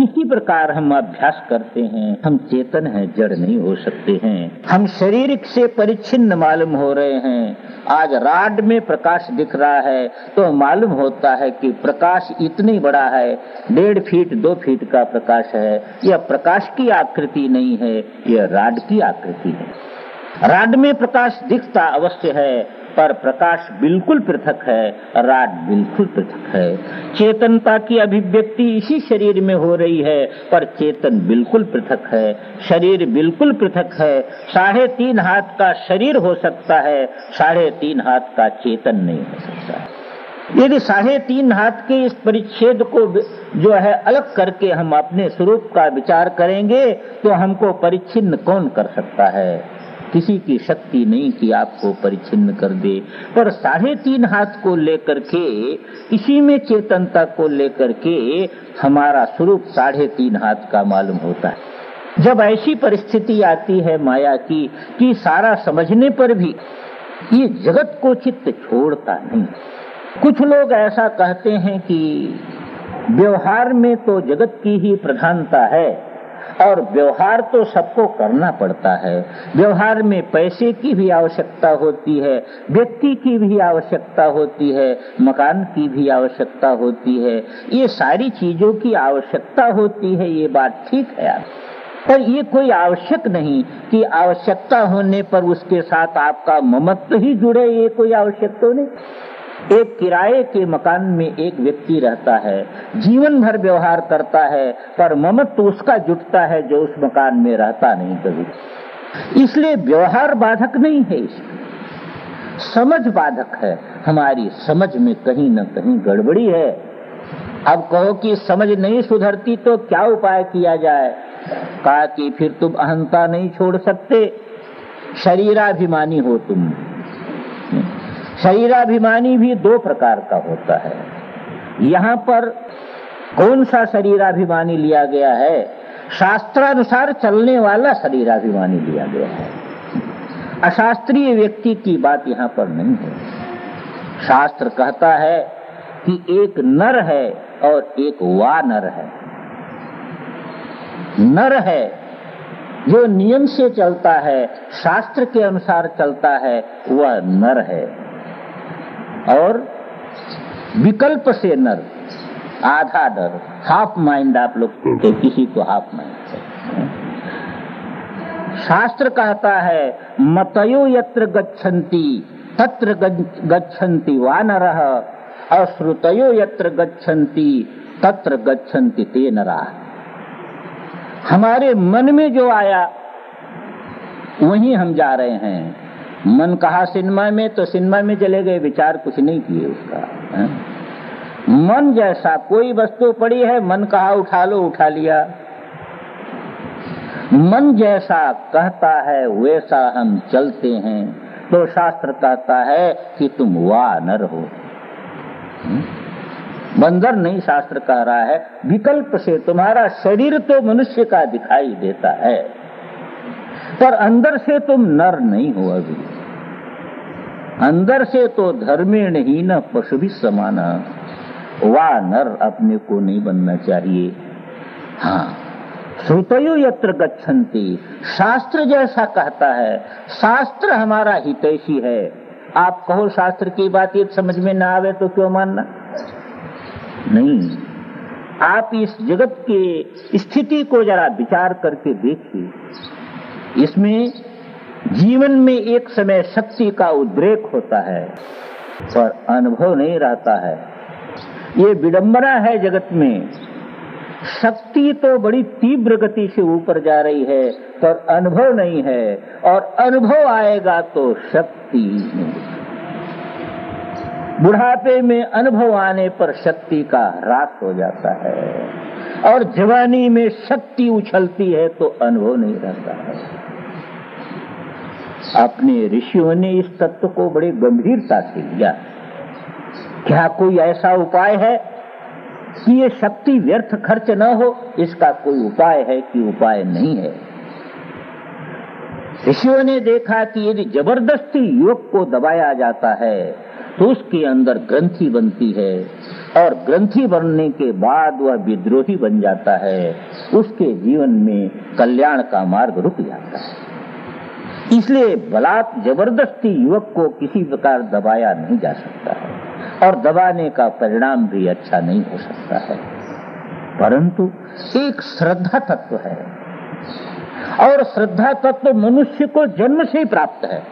किसी प्रकार हम अभ्यास करते हैं। हम चेतन हैं, जड़ नहीं हो सकते हैं। हम शारीरिक से परिच्छिन्न मालूम हो रहे हैं। आज राड में प्रकाश दिख रहा है तो मालूम होता है कि प्रकाश इतनी बड़ा है। डेढ़ फीट, दो फीट का प्रकाश है। यह प्रकाश की आकृति नहीं है, यह राड की आकृति है। राड में प्रकाश दिखता अवश्य है। पर प्रकाश बिल्कुल पृथक है राड बिल्कुल पृथक है। चेतनता की अभिव्यक्ति इसी शरीर में हो रही है, पर चेतन बिल्कुल पृथक है, शरीर बिल्कुल पृथक है। साढ़े तीन हाथ का शरीर हो सकता है, साढ़े तीन हाथ का चेतन नहीं हो सकता। यदि साढ़े तीन हाथ के इस परिच्छेद को जो है अलग करके हम अपने स्वरूप का विचार करेंगे तो हमको परिच्छिन्न कौन कर सकता है? किसी की शक्ति नहीं कि आपको परिचिन्न कर दे। पर साढ़े तीन हाथ को लेकर के, इसी में चेतनता को लेकर के हमारा स्वरूप साढ़े तीन हाथ का मालूम होता है। जब ऐसी परिस्थिति आती है माया की, कि सारा समझने पर भी ये जगत को चित्त छोड़ता नहीं। कुछ लोग ऐसा कहते हैं कि व्यवहार में तो जगत की ही प्रधानता है और व्यवहार तो सबको करना पड़ता है। व्यवहार में पैसे की भी आवश्यकता होती है, व्यक्ति की भी आवश्यकता होती है, मकान की भी आवश्यकता होती है। ये सारी चीज़ों की आवश्यकता होती है, ये बात ठीक है यार। पर ये कोई आवश्यक नहीं कि आवश्यकता होने पर उसके साथ आपका ममत्व ही जुड़े, ये कोई आवश्यक तो नहीं। एक किराए के मकान में एक व्यक्ति रहता है, जीवन भर व्यवहार करता है, पर ममत्व उसका जुटता है जो उस मकान में रहता नहीं कभी। इसलिए व्यवहार बाधक नहीं है इसमें। समझ बाधक है। हमारी समझ में कहीं न कहीं गड़बड़ी है। अब कहो कि समझ नहीं सुधरती तो क्या उपाय किया जाए? कहा कि फिर तुम अहंता नहीं छोड़ सकते। शरीराभिमानी हो तुम। शरीराभिमानी भी दो प्रकार का होता है। यहाँ पर कौन सा शरीराभिमानी लिया गया है? शास्त्रानुसार चलने वाला शरीराभिमानी लिया गया है। अशास्त्रीय व्यक्ति की बात यहाँ पर नहीं है। शास्त्र कहता है कि एक नर है और एक वानर है। नर है, जो नियम से चलता है, शास्त्र के अनुसार चलता है, वह नर है। और विकल्प से नर, आधा डर। हाफ़ माइंड आप लोग तो किसी को हाफ़ माइंड शास्त्र कहता है मतयो यत्र गच्छन्ति, तत्र गच्छन्ति वानर अश्रुतयो यत्र गच्छन्ति, तत्र गच्छन्ति ते नरा। हमारे मन में जो आया, वहीं हम जा रहे हैं। मन कहा सिनेमा में तो सिनेमा में चले गए, विचार कुछ नहीं किए उसका? मन जैसा, कोई वस्तु पड़ी है, मन कहा उठा लो, उठा लिया। मन जैसा कहता है, वैसा हम चलते हैं। तो शास्त्र कहता है कि तुम वानर हो? बंदर नहीं, शास्त्र कह रहा है, विकल्प से तुम्हारा शरीर तो मनुष्य का दिखाई देता है, पर अंदर से तुम नर नहीं हो अभी। अंदर से तो धर्मेण ही न पशु भी समाना। वाह नर अपने को नहीं बनना चाहिए। हाँ श्रुतयो यत्र गच्छन्ति। शास्त्र जैसा कहता है, शास्त्र हमारा हितैषी है। आप कहो शास्त्र की बात ये समझ में ना आवे तो क्यों मानना? नहीं, आप इस जगत के स्थिति को जरा विचार करके देखिए। इसमें जीवन में एक समय शक्ति का उद्रेक होता है पर अनुभव नहीं रहता है। ये विडंबना है जगत में। शक्ति तो बड़ी तीव्र गति से ऊपर जा रही है, पर अनुभव नहीं है। और अनुभव आएगा तो शक्ति बुढ़ापे में अनुभव आने पर शक्ति का ह्रास हो जाता है। और जवानी में शक्ति उछलती है तो अनुभव नहीं रहता है। अपने ऋषियों ने इस तत्व को बड़े गंभीरता से लिया। क्या कोई ऐसा उपाय है कि ये शक्ति व्यर्थ खर्च न हो? इसका कोई उपाय है कि उपाय नहीं है? ऋषियों ने देखा कि यदि ज़बरदस्ती योग को दबाया जाता है तो उसके अंदर ग्रंथि बनती है और ग्रंथि बनने के बाद वह विद्रोही बन जाता है। उसके जीवन में कल्याण का मार्ग रुक जाता है। इसलिए बलात् ज़बरदस्ती युवक को किसी प्रकार दबाया नहीं जा सकता है और दबाने का परिणाम भी अच्छा नहीं हो सकता है। परंतु एक श्रद्धा तत्व है और श्रद्धा तत्व मनुष्य को जन्म से ही प्राप्त है।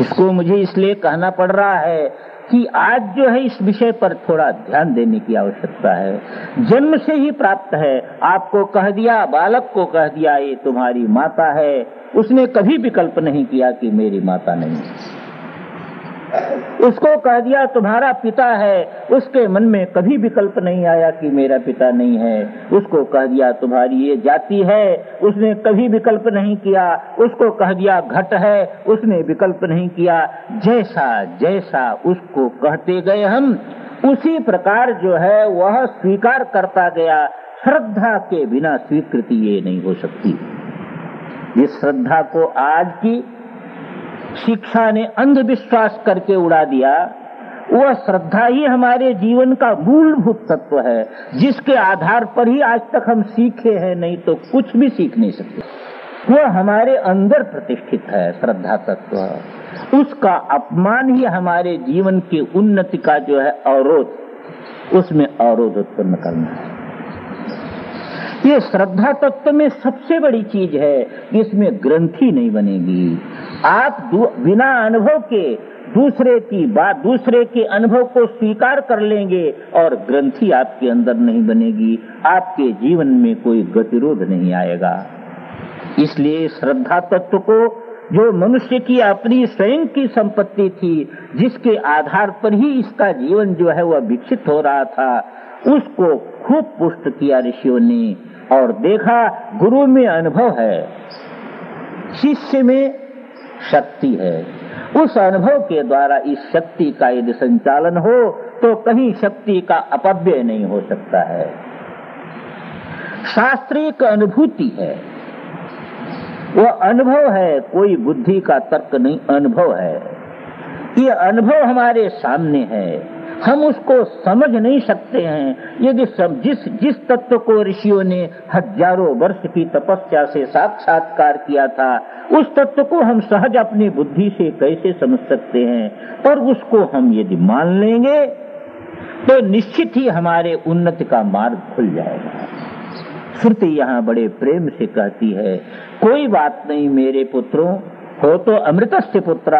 इसको मुझे इसलिए कहना पड़ रहा है कि आज जो है इस विषय पर थोड़ा ध्यान देने की आवश्यकता है। जन्म से ही प्राप्त है। आपको कह दिया, बालक को कह दिया, ये तुम्हारी माता है। उसने कभी विकल्प नहीं किया कि मेरी माता नहीं उसको कह दिया, तुम्हारा पिता है। उसके मन में कभी विकल्प नहीं आया कि मेरा पिता नहीं है। उसको कह दिया, तुम्हारी ये जाति है। उसने कभी विकल्प नहीं किया। उसको कह दिया, घट है। उसने विकल्प नहीं किया। जैसा जैसा उसको कहते गए हम, उसी प्रकार जो है वह स्वीकार करता गया। श्रद्धा के बिना स्वीकृति ये नहीं हो सकती। इस श्रद्धा को आज की शिक्षा ने अंधविश्वास करके उड़ा दिया। वह श्रद्धा ही हमारे जीवन का मूलभूत तत्व है, जिसके आधार पर ही आज तक हम सीखे हैं, नहीं तो कुछ भी सीख नहीं सकते। वह हमारे अंदर प्रतिष्ठित है, श्रद्धा तत्व। उसका अपमान ही हमारे जीवन की उन्नति का जो है अवरोध, उसमें अवरोध उत्पन्न करना है। ये श्रद्धा तत्व में सबसे बड़ी चीज़ है, इसमें ग्रंथि नहीं बनेगी। आप बिना अनुभव के दूसरे की बात, दूसरे के अनुभव को स्वीकार कर लेंगे और ग्रंथि आपके अंदर नहीं बनेगी। आपके जीवन में कोई गतिरोध नहीं आएगा। इसलिए श्रद्धा तत्व को, जो मनुष्य की अपनी स्वयं की संपत्ति थी, जिसके आधार पर ही इसका जीवन जो है वह विकसित हो रहा था, उसको खूब पुष्ट किया ऋषियों ने। और देखा गुरु में अनुभव है। शिष्य में शक्ति है। उस अनुभव के द्वारा इस शक्ति का यदि संचालन हो तो कहीं शक्ति का अपव्यय नहीं हो सकता है। शास्त्रीय अनुभूति है। वह अनुभव है, कोई बुद्धि का तर्क नहीं, अनुभव है। ये अनुभव हमारे सामने है। हम उसको समझ नहीं सकते हैं। यदि सब जिस जिस तत्व को ऋषियों ने हज़ारों वर्ष की तपस्या से साक्षात्कार किया था, उस तत्व को हम सहज अपनी बुद्धि से कैसे समझ सकते हैं? और उसको हम यदि मान लेंगे तो निश्चित ही हमारे उन्नति का मार्ग खुल जाएगा। श्रुति यहाँ बड़े प्रेम से कहती है, कोई बात नहीं मेरे पुत्रों हो तो अमृत से पुत्र,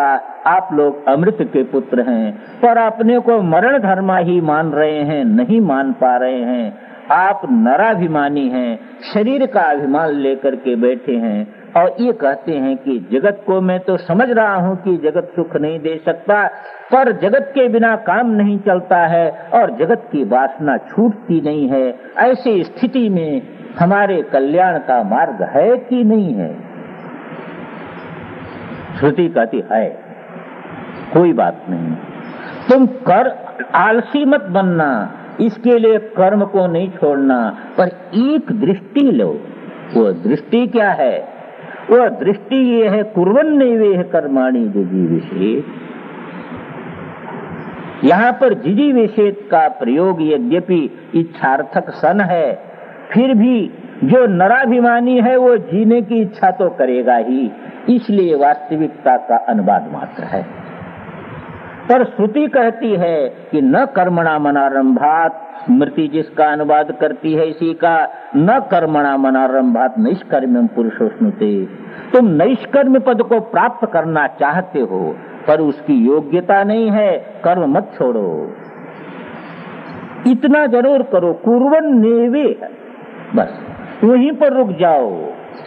आप लोग अमृत के पुत्र हैं। पर अपने को मरण धर्मा ही मान रहे हैं, नहीं मान पा रहे हैं। आप नराभिमानी हैं, शरीर का अभिमान लेकर के बैठे हैं। और ये कहते हैं कि जगत को मैं तो समझ रहा हूँ कि जगत सुख नहीं दे सकता, पर जगत के बिना काम नहीं चलता है और जगत की वासना छूटती नहीं है। ऐसी स्थिति में हमारे कल्याण का मार्ग है कि नहीं है? श्रुति कहती है। कोई बात नहीं। तुम कर आलसी मत बनना। इसके लिए कर्म को नहीं छोड़ना, पर एक दृष्टि लो। वो दृष्टि क्या है? वह दृष्टि ये है कुरन वे कर्माणी जिजी विशेष यहाँ पर जिजी विशेष का प्रयोग यद्यपि इच्छार्थक सन है, फिर भी जो नराभिमानी है, वो जीने की इच्छा तो करेगा ही। इसलिए वास्तविकता का अनुवाद मात्र है। पर श्रुति कहती है कि न कर्मणा मनारंभात, स्मृति जिसका अनुवाद करती है इसी का, न कर्मणा मनारंभात निष्कर्म पुरुषोष्णुते तुम नैष्कर्म पद को प्राप्त करना चाहते हो, पर उसकी योग्यता नहीं है, कर्म मत छोड़ो। इतना ज़रूर करो कुरन नेवे बस वहीं पर रुक जाओ।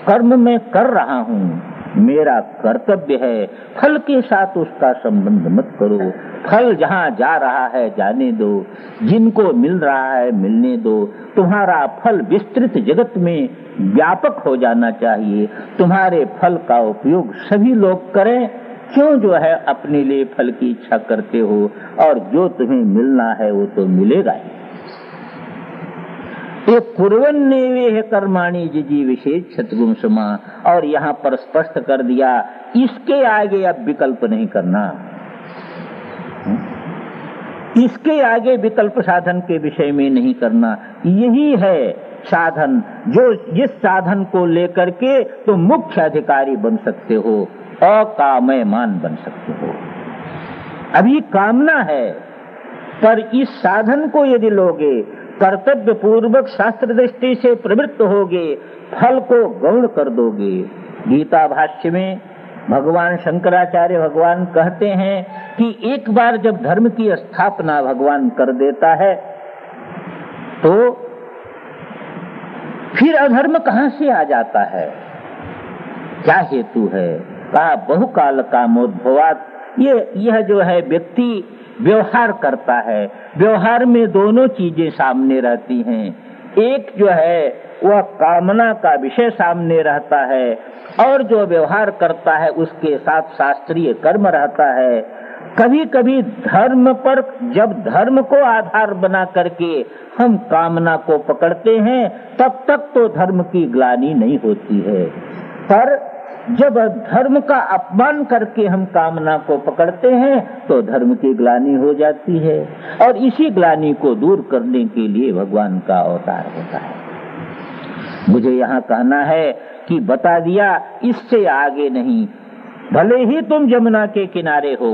कर्म में कर रहा हूँ। मेरा कर्तव्य है फल के साथ उसका संबंध मत करो। फल जहाँ जा रहा है जाने दो। जिनको मिल रहा है मिलने दो। तुम्हारा फल विस्तृत जगत में व्यापक हो जाना चाहिए। तुम्हारे फल का उपयोग सभी लोग करें। क्यों जो है अपने लिए फल की इच्छा करते हो? और जो तुम्हें मिलना है वो तो मिलेगा ही। ये कुरन है कर्माणी जिजी विशेष छतगुण समा। और यहाँ पर स्पष्ट कर दिया, इसके आगे अब विकल्प नहीं करना। इसके आगे विकल्प साधन के विषय में नहीं करना। यही है साधन, जो जिस साधन को लेकर के तुम मुख्य अधिकारी बन सकते हो अकामयमान बन सकते हो। अभी कामना है, पर इस साधन को यदि लोगे कर्तव्य पूर्वक शास्त्र दृष्टि से प्रवृत्त होगे, फल को गौण कर दोगे। गीता भाष्य में भगवान शंकराचार्य भगवान कहते हैं कि एक बार जब धर्म की स्थापना भगवान कर देता है तो फिर अधर्म कहाँ से आ जाता है? क्या हेतु है? कहा बहुकाल का मोद्भवात ये, यह जो है व्यक्ति व्यवहार करता है। व्यवहार में दोनों चीज़ें सामने रहती हैं। एक जो है, वह कामना का विषय सामने रहता है और जो व्यवहार करता है, उसके साथ शास्त्रीय कर्म रहता है। कभी कभी धर्म पर, जब धर्म को आधार बना करके हम कामना को पकड़ते हैं, तब तक तो धर्म की ग्लानी नहीं होती है। पर जब धर्म का अपमान करके हम कामना को पकड़ते हैं तो धर्म की ग्लानी हो जाती है। और इसी ग्लानी को दूर करने के लिए भगवान का अवतार होता है। मुझे यहाँ कहना है कि बता दिया, इससे आगे नहीं। भले ही तुम जमुना के किनारे हो,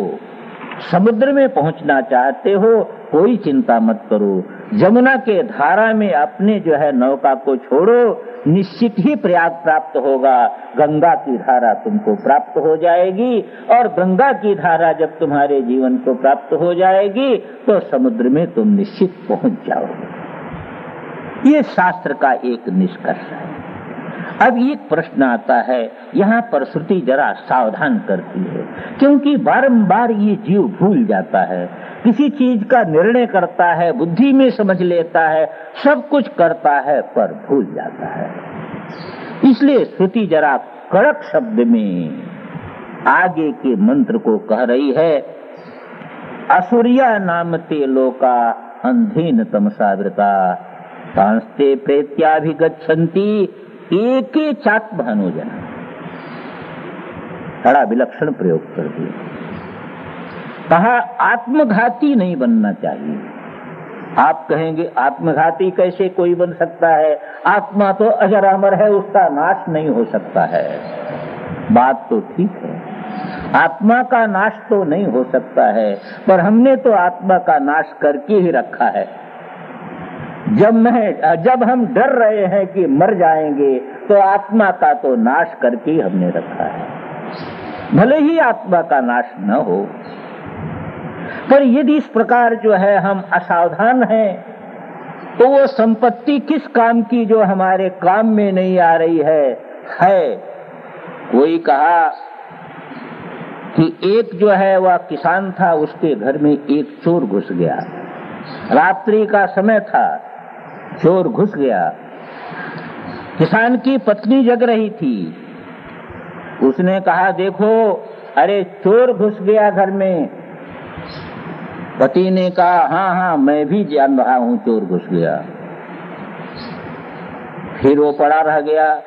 समुद्र में पहुँचना चाहते हो, कोई चिंता मत करो। जमुना के धारा में अपने जो है नौका को छोड़ो, निश्चित ही प्रयाग प्राप्त होगा। गंगा की धारा तुमको प्राप्त हो जाएगी और गंगा की धारा जब तुम्हारे जीवन को प्राप्त हो जाएगी तो समुद्र में तुम निश्चित पहुँच जाओगे। ये शास्त्र का एक निष्कर्ष है। अब एक प्रश्न आता है, यहाँ पर श्रुति जरा सावधान करती है, क्योंकि बारंबार ये जीव भूल जाता है। किसी चीज़ का निर्णय करता है, बुद्धि में समझ लेता है, सब कुछ करता है, पर भूल जाता है। इसलिए श्रुति जरा कड़क शब्द में आगे के मंत्र को कह रही है, असुरिया नाम ते लोका अंधीन तमसावृता सांस्ते प्रेत्याभिगछन्ति एक भानुजन बड़ा विलक्षण प्रयोग कर दिया। कहा, आत्मघाती नहीं बनना चाहिए। आप कहेंगे, आत्मघाती कैसे कोई बन सकता है? आत्मा तो अजर अमर है, उसका नाश नहीं हो सकता है। बात तो ठीक है। आत्मा का नाश तो नहीं हो सकता है, पर हमने तो आत्मा का नाश करके ही रखा है। जब मैं, जब हम डर रहे हैं कि मर जाएँगे तो आत्मा का तो नाश करके हमने रखा है। भले ही आत्मा का नाश न हो पर यदि इस प्रकार जो है हम असावधान हैं तो वो संपत्ति किस काम की जो हमारे काम में नहीं आ रही है? है। कोई कहा कि एक जो है वह किसान था, उसके घर में एक चोर घुस गया। रात्रि का समय था, चोर घुस गया। किसान की पत्नी जग रही थी। उसने कहा, देखो, अरे चोर घुस गया घर में। पति ने कहा हाँ हाँ मैं भी जान रहा हूँ, चोर घुस गया। फिर वो पड़ा रह गया।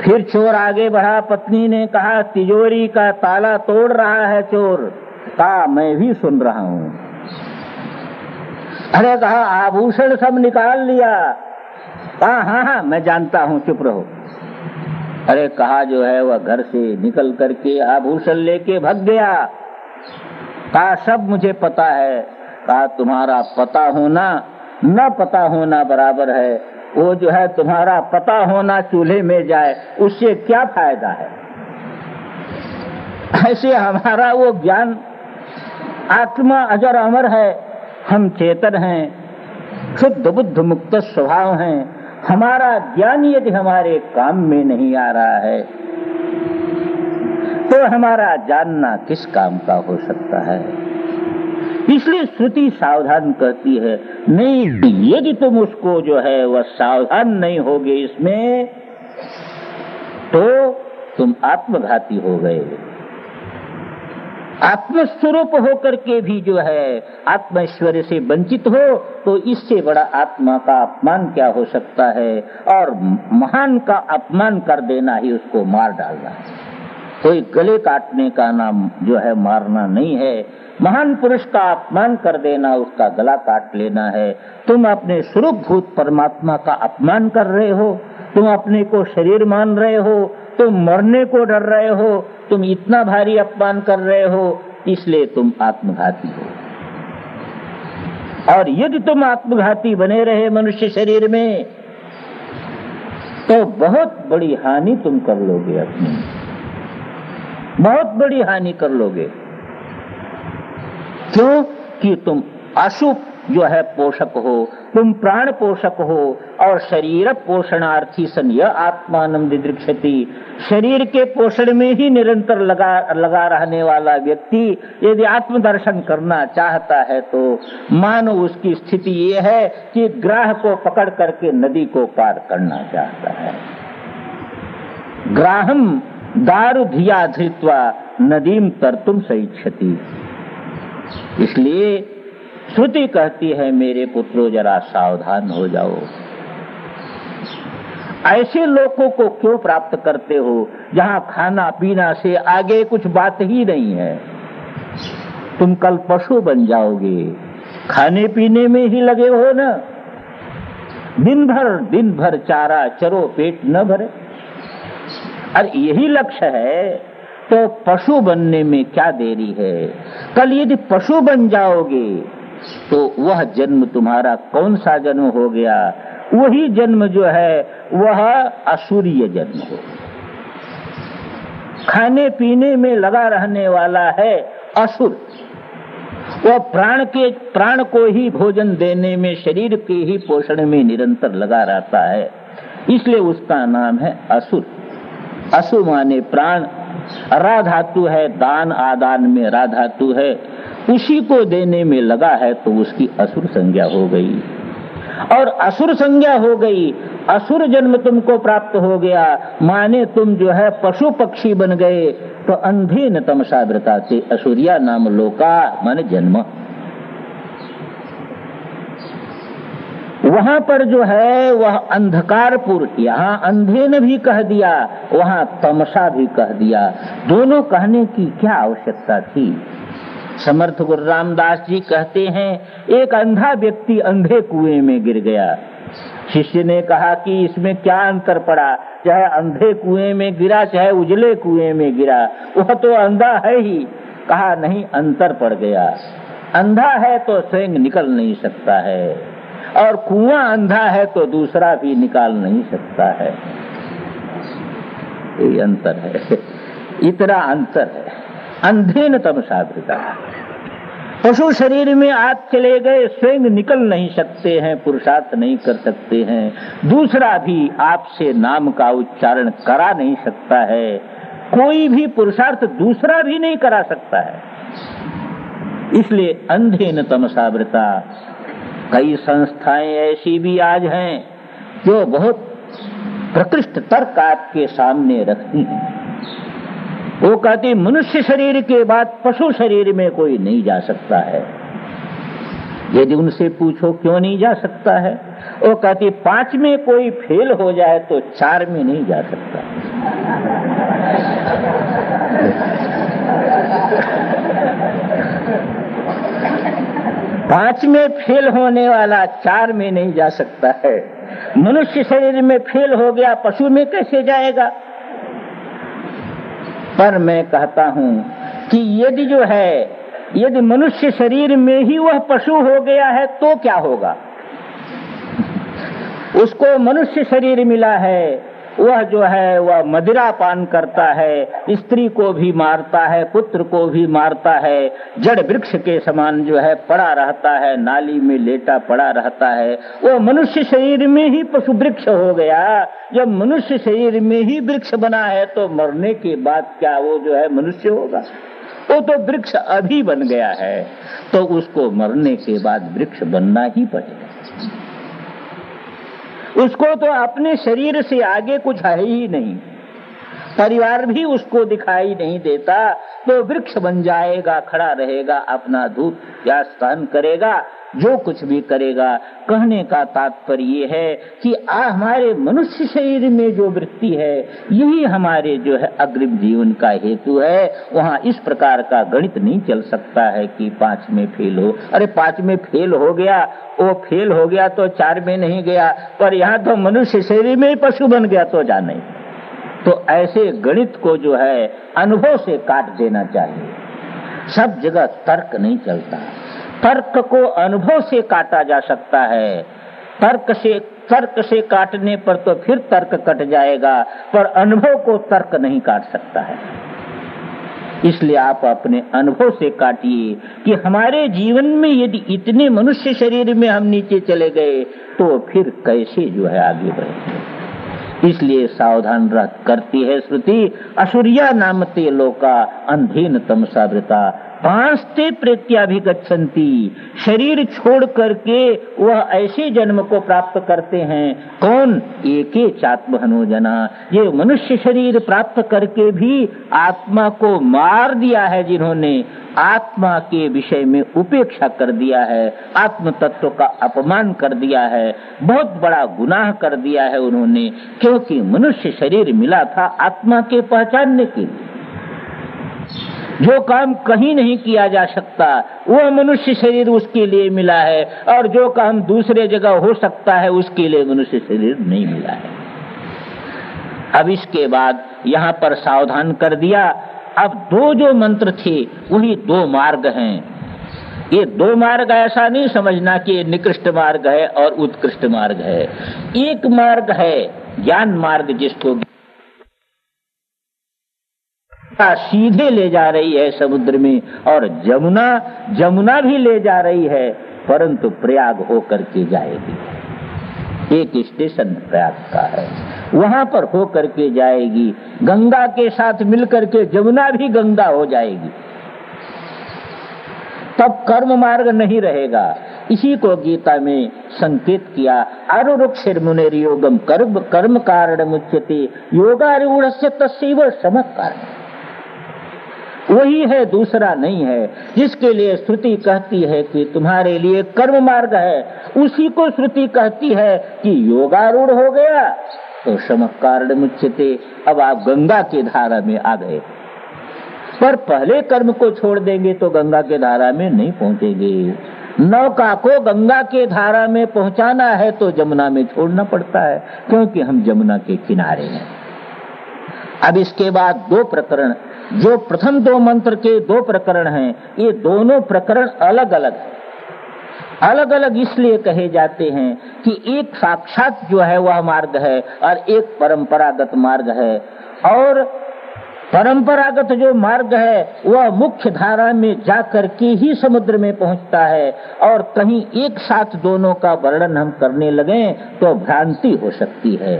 फिर चोर आगे बढ़ा। पत्नी ने कहा, तिजोरी का ताला तोड़ रहा है चोर। कहा मैं भी सुन रहा हूँ। अरे, कहा, आभूषण सब निकाल लिया। कहा हाँ हाँ मैं जानता हूँ, चुप रहो। अरे, कहा जो है, वह घर से निकल करके आभूषण लेके भग गया। कहा, सब मुझे पता है। कहा, तुम्हारा पता होना, न पता होना बराबर है। वो जो है, तुम्हारा पता होना चूल्हे में जाए, उससे क्या फ़ायदा है? ऐसे हमारा वो ज्ञान, आत्मा अजर अमर है। हम चेतन हैं, शुद्ध बुद्ध मुक्त स्वभाव हैं। हमारा ज्ञान यदि हमारे काम में नहीं आ रहा है तो हमारा जानना किस काम का हो सकता है? इसलिए श्रुति सावधान करती है, नहीं, यदि तुम उसको जो है, वह सावधान नहीं होगे इसमें तो तुम आत्मघाती हो गए। आत्मस्वरूप होकर के भी जो है, आत्मैश्वर्य से वंचित हो तो इससे बड़ा आत्मा का अपमान क्या हो सकता है? और महान का अपमान कर देना ही उसको मार डालना है। कोई गले काटने का नाम जो है मारना नहीं है। महान पुरुष का अपमान कर देना, उसका गला काट लेना है। तुम अपने स्वरूप भूत परमात्मा का अपमान कर रहे हो। तुम अपने को शरीर मान रहे हो। तुम मरने को डर रहे हो। तुम इतना भारी अपमान कर रहे हो। इसलिए तुम आत्मघाती हो। और यदि तुम आत्मघाती बने रहे मनुष्य शरीर में तो बहुत बड़ी हानि तुम कर लोगे अपनी। बहुत बड़ी हानि कर लोगे। क्यों कि तुम अशुभ जो है पोषक हो, तुम प्राण पोषक हो, और शरीर पोषणार्थी सन यह आत्मान शरीर के पोषण में ही निरंतर लगा लगा रहने वाला व्यक्ति यदि आत्मदर्शन करना चाहता है तो मानो उसकी स्थिति ये है कि ग्राह को पकड़ करके नदी को पार करना चाहता है। ग्राहम दारु धिया धृत्वा नदीम तरतुम सही क्षति इसलिए श्रुति कहती है, मेरे पुत्रों, जरा सावधान हो जाओ। ऐसे लोगों को क्यों प्राप्त करते हो, जहाँ खाना पीना से आगे कुछ बात ही नहीं है? तुम कल पशु बन जाओगे, खाने पीने में ही लगे हो ना? दिन भर दिन भर चारा चरो पेट न भरे। अरे यही लक्ष्य है तो पशु बनने में क्या देरी है? कल यदि पशु बन जाओगे तो वह जन्म तुम्हारा कौन सा जन्म हो गया? वही जन्म जो है, वह असूर्य जन्म हो। खाने पीने में लगा रहने वाला है असुर वह प्राण के, प्राण को ही भोजन देने में, शरीर के ही पोषण में निरंतर लगा रहता है। इसलिए उसका नाम है असुर असु माने प्राण, राधातु है, दान आदान में राधातु है। उसी को देने में लगा है तो उसकी असुर संज्ञा हो गई। और असुर संज्ञा हो गई, असुर जन्म तुमको प्राप्त हो गया, माने तुम जो है पशु पक्षी बन गए तो अंधे न तमसावृता से असुरिया नाम लोका माने जन्म। वहाँ पर जो है, वह अंधकारपुर यहाँ अंधे ने भी कह दिया, वहाँ तमसा भी कह दिया। दोनों कहने की क्या आवश्यकता थी? समर्थ गुरु रामदास जी कहते हैं, एक अंधा व्यक्ति अंधे कुएँ में गिर गया। शिष्य ने कहा कि इसमें क्या अंतर पड़ा? चाहे अंधे कुएँ में गिरा, चाहे उजले कुएँ में गिरा, वह तो अंधा है ही। कहा, नहीं, अंतर पड़ गया। अंधा है तो स्वयं निकल नहीं सकता है। और कुआँ अंधा है तो दूसरा भी निकाल नहीं सकता है। ये अंतर है। इतना अंतर है। अंधे न तम साधृता। पशु शरीर में आप चले गए, स्वयं निकल नहीं सकते हैं, पुरुषार्थ नहीं कर सकते हैं। दूसरा भी आपसे नाम का उच्चारण करा नहीं सकता है। कोई भी पुरुषार्थ दूसरा भी नहीं करा सकता है। इसलिए अंधे न तमसावृता कई संस्थाएँ ऐसी भी आज हैं जो बहुत प्रकृष्ट तर्क आपके सामने रखती हैं। वो कहती, मनुष्य शरीर के बाद पशु शरीर में कोई नहीं जा सकता है। यदि उनसे पूछो, क्यों नहीं जा सकता है? वो कहती, पाँच में कोई फेल हो जाए तो चार में नहीं जा सकता। पाँच में फेल होने वाला चार में नहीं जा सकता है। मनुष्य शरीर में फेल हो गया, पशु में कैसे जाएगा? पर मैं कहता हूँ कि यदि जो है, यदि मनुष्य शरीर में ही वह पशु हो गया है तो क्या होगा? उसको मनुष्य शरीर मिला है वह जो है, वह मदिरा पान करता है, स्त्री को भी मारता है, पुत्र को भी मारता है, जड़ वृक्ष के समान जो है, पड़ा रहता है, नाली में लेटा पड़ा रहता है। वह मनुष्य शरीर में ही पशु वृक्ष हो गया। जब मनुष्य शरीर में ही वृक्ष बना है तो मरने के बाद क्या वो जो है, मनुष्य होगा? वो तो वृक्ष अभी बन गया है तो उसको मरने के बाद वृक्ष बनना ही पड़ेगा। उसको तो अपने शरीर से आगे कुछ है ही नहीं। परिवार भी उसको दिखाई नहीं देता। तो वृक्ष बन जाएगा, खड़ा रहेगा, अपना धूप या स्थान करेगा, जो कुछ भी करेगा। कहने का तात्पर्य है कि आ हमारे मनुष्य शरीर में जो वृत्ति है, यही हमारे जो है अग्रिम जीवन का हेतु है। वहाँ इस प्रकार का गणित नहीं चल सकता है कि पाँच में फेल हो। अरे पाँच में फेल हो गया, वो फेल हो गया तो चार में नहीं गया, पर यहाँ तो मनुष्य शरीर में ही पशु बन गया तो जा नहीं तो ऐसे गणित को जो है अनुभव से काट देना चाहिए। सब जगह तर्क नहीं चलता। तर्क को अनुभव से काटा जा सकता है। तर्क से तर्क से काटने पर तो फिर तर्क कट जाएगा, पर अनुभव को तर्क नहीं काट सकता है। इसलिए आप अपने अनुभव से काटिए कि हमारे जीवन में यदि इतने मनुष्य शरीर में हम नीचे चले गए तो फिर कैसे जो है आगे बढ़ेंगे? इसलिए सावधान रह करती है श्रुति। असुरिया नामते लोका अंधीन तमसावृता पांचते प्रेत्याभिगछन्ति शरीर छोड़ करके वह ऐसे जन्म को प्राप्त करते हैं, कौन? एक चात्म जना ये मनुष्य शरीर प्राप्त करके भी आत्मा को मार दिया है जिन्होंने आत्मा के विषय में उपेक्षा कर दिया है आत्म तत्व का अपमान कर दिया है, बहुत बड़ा गुनाह कर दिया है उन्होंने, क्योंकि मनुष्य शरीर मिला था आत्मा के पहचानने के लिए। जो काम कहीं नहीं किया जा सकता, वह मनुष्य शरीर उसके लिए मिला है, और जो काम दूसरे जगह हो सकता है, उसके लिए मनुष्य शरीर नहीं मिला है। अब इसके बाद यहाँ पर सावधान कर दिया। अब दो जो मंत्र थे, वही दो मार्ग हैं। ये दो मार्ग ऐसा नहीं समझना कि निकृष्ट मार्ग है और उत्कृष्ट मार्ग है। एक मार्ग है ज्ञान मार्ग जिसको सीधे ले जा रही है समुद्र में और जमुना जमुना भी ले जा रही है, परंतु प्रयाग होकर के जाएगी। एक स्टेशन प्रयाग का है। वहाँ पर होकर के जाएगी। गंगा के साथ मिलकर के जमुना भी गंगा हो जाएगी। तब कर्म मार्ग नहीं रहेगा। इसी को गीता में संकेत किया आरुक्ष मुनेर योगम कर्म कर्म कारण मुच्यते योगारूढ़ से तस्व समक कारण वही है, दूसरा नहीं है। जिसके लिए श्रुति कहती है कि तुम्हारे लिए कर्म मार्ग है, उसी को श्रुति कहती है कि योगारूढ़ हो गया तो शमक कारण मुच्यते, अब आप गंगा की धारा में आ गए। पर पहले कर्म को छोड़ देंगे तो गंगा के धारा में नहीं पहुँचेंगे। नौका को गंगा के धारा में पहुंचाना है तो जमुना में छोड़ना पड़ता है, क्योंकि हम जमुना के किनारे हैं। अब इसके बाद दो प्रकरण जो प्रथम दो मंत्र के दो प्रकरण हैं, ये दोनों प्रकरण अलग अलग अलग अलग इसलिए कहे जाते हैं कि एक साक्षात जो है वह मार्ग है और एक परंपरागत मार्ग है। और परंपरागत जो मार्ग है, वह मुख्य धारा में जाकर के ही समुद्र में पहुँचता है और कहीं एक साथ दोनों का वर्णन हम करने लगे तो भ्रांति हो सकती है।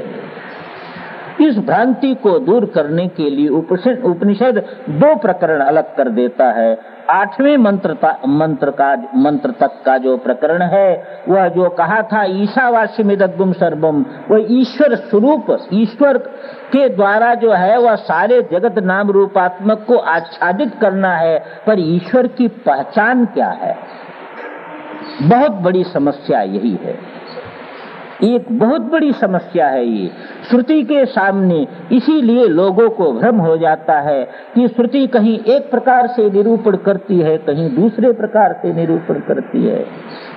इस भ्रांति को दूर करने के लिए उपनिषद दो प्रकरण अलग कर देता है। आठवें मंत्र मंत्र का मंत्र तक का जो प्रकरण है, वह जो कहा था ईशावासी में दग्गुम सर्वम, वह ईश्वर स्वरूप, ईश्वर के द्वारा जो है, वह सारे जगत नाम रूपात्मक को आच्छादित करना है। पर ईश्वर की पहचान क्या है? बहुत बड़ी समस्या यही है। एक बहुत बड़ी समस्या है ये। श्रुति के सामने इसीलिए लोगों को भ्रम हो जाता है कि श्रुति कहीं एक प्रकार से निरूपण करती है, कहीं दूसरे प्रकार से निरूपण करती है।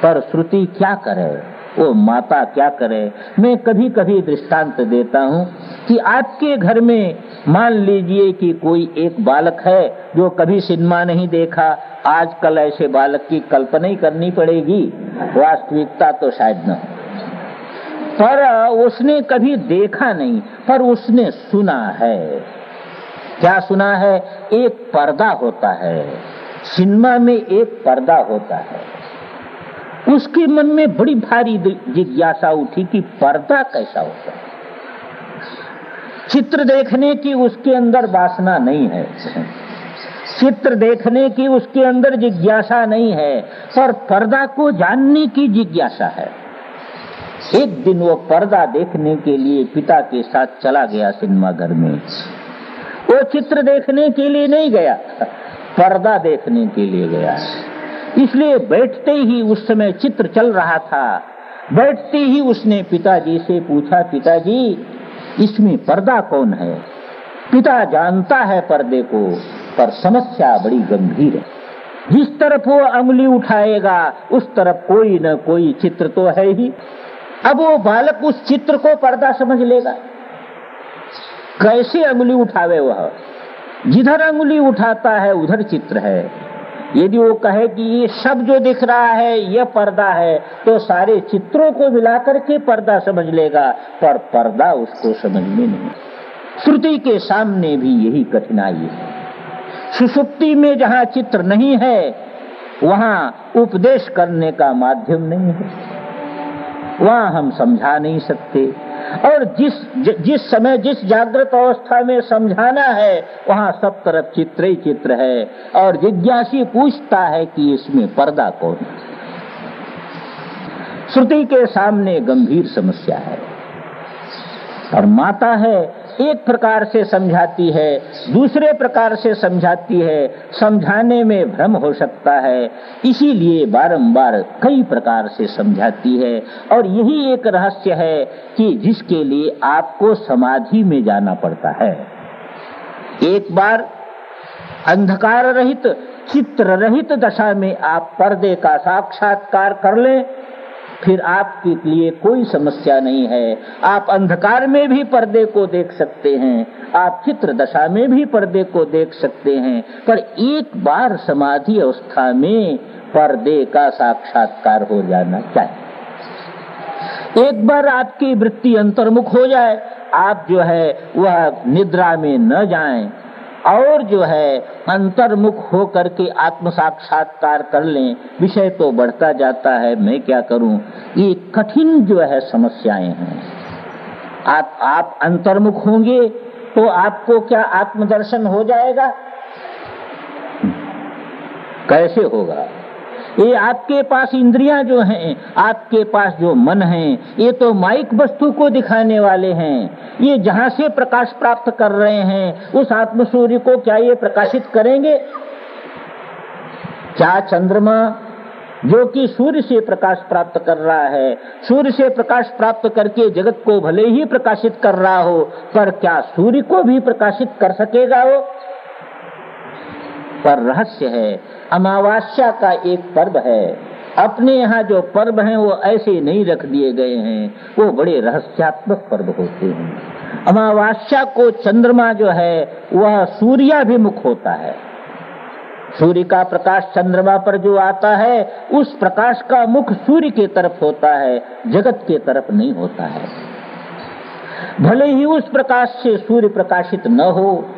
पर श्रुति क्या करे? वो माता क्या करे? मैं कभी कभी दृष्टांत देता हूँ कि आपके घर में मान लीजिए कि कोई एक बालक है जो कभी सिनेमा नहीं देखा, आजकल ऐसे बालक की कल्पना ही करनी पड़ेगी। वास्तविकता तो शायद न हो। पर उसने कभी देखा नहीं, पर उसने सुना है। क्या सुना है? एक पर्दा होता है। सिनेमा में एक पर्दा होता है। उसके मन में बड़ी भारी जिज्ञासा उठी कि पर्दा कैसा होता है। चित्र देखने की उसके अंदर वासना नहीं है। चित्र देखने की उसके अंदर जिज्ञासा नहीं है, पर पर्दा को जानने की जिज्ञासा है। एक दिन वो पर्दा देखने के लिए पिता के साथ चला गया सिनेमा घर में। वो चित्र देखने के लिए नहीं गया, पर्दा देखने के लिए गया। इसलिए बैठते ही उस समय चित्र चल रहा था। बैठते ही उसने पिताजी से पूछा, पिताजी, इसमें पर्दा कौन है? पिता जानता है पर्दे को, पर समस्या बड़ी गंभीर है। जिस तरफ़ वो अंगुली उठाएगा, उस तरफ़ कोई न कोई चित्र तो है ही। अब वो बालक उस चित्र को पर्दा समझ लेगा। कैसे अंगुली उठावे वह? जिधर अंगुली उठाता है, उधर चित्र है। यदि वो कहे कि ये सब जो दिख रहा है यह पर्दा है तो सारे चित्रों को मिलाकर के पर्दा समझ लेगा, पर पर्दा उसको समझ में नहीं। श्रुति के सामने भी यही कठिनाई है। सुसुप्ति में जहाँ चित्र नहीं है, वहाँ उपदेश करने का माध्यम नहीं है। वहाँ हम समझा नहीं सकते। और जिस ज, जिस समय जिस जागृत अवस्था में समझाना है वहाँ सब तरफ़ चित्र ही चित्र है। और जिज्ञासी पूछता है कि इसमें पर्दा कौन है। श्रुति के सामने गंभीर समस्या है। और माता है एक प्रकार से समझाती है, दूसरे प्रकार से समझाती है, समझाने में भ्रम हो सकता है। इसीलिए बारंबार कई प्रकार से समझाती है। और यही एक रहस्य है कि जिसके लिए आपको समाधि में जाना पड़ता है। एक बार अंधकार रहित चित्र रहित दशा में आप पर्दे का साक्षात्कार कर लें फिर आपके लिए कोई समस्या नहीं है। आप अंधकार में भी पर्दे को देख सकते हैं। आप चित्र दशा में भी पर्दे को देख सकते हैं। पर एक बार समाधि अवस्था में पर्दे का साक्षात्कार हो जाना चाहिए। एक बार आपकी वृत्ति अंतर्मुख हो जाए, आप जो है वह निद्रा में न जाएँ। और जो है, अंतर्मुख हो करके आत्म साक्षात्कार कर लें। विषय तो बढ़ता जाता है, मैं क्या करूँ? ये कठिन जो है समस्याएँ हैं। आप आप अंतर्मुख होंगे तो आपको क्या आत्मदर्शन हो जाएगा? कैसे होगा? ये आपके पास इंद्रियाँ जो हैं, आपके पास जो मन है, ये तो माइक वस्तु को दिखाने वाले हैं। ये जहाँ से प्रकाश प्राप्त कर रहे हैं, उस आत्म सूर्य को क्या ये प्रकाशित करेंगे? क्या चंद्रमा, जो कि सूर्य से प्रकाश प्राप्त कर रहा है, सूर्य से प्रकाश प्राप्त करके जगत को भले ही प्रकाशित कर रहा हो, पर क्या सूर्य को भी प्रकाशित कर सकेगा वो? पर रहस्य है अमावस्या का एक पर्व है। अपने यहाँ जो पर्व हैं, वो ऐसे नहीं रख दिए गए हैं। वो बड़े रहस्यात्मक पर्व होते हैं। अमावस्या को चंद्रमा जो है, वह सूर्याभिमुख होता है। सूर्य का प्रकाश चंद्रमा पर जो आता है, उस प्रकाश का मुख सूर्य के तरफ़ होता है, जगत के तरफ़ नहीं होता है। भले ही उस प्रकाश से सूर्य प्रकाशित न हो,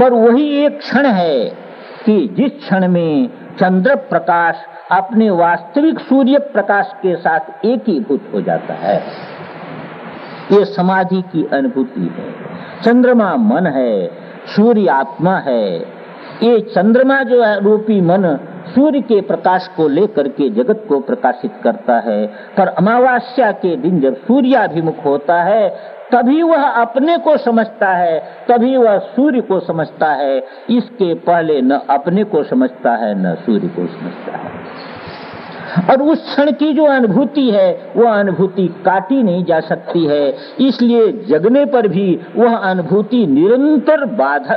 पर वही एक क्षण है कि जिस क्षण में चंद्र प्रकाश अपने वास्तविक सूर्य प्रकाश के साथ एक ही भूत हो जाता है। ये समाधि की अनुभूति है। चंद्रमा मन है, सूर्य आत्मा है। ये चंद्रमा जो है, रूपी मन सूर्य के प्रकाश को लेकर के जगत को प्रकाशित करता है। पर अमावस्या के दिन जब सूर्याभिमुख होता है तभी वह अपने को समझता है, तभी वह सूर्य को समझता है। इसके पहले न अपने को समझता है, न सूर्य को समझता है। और उस क्षण की जो अनुभूति है, वह अनुभूति काटी नहीं जा सकती है। इसलिए जगने पर भी वह अनुभूति निरंतर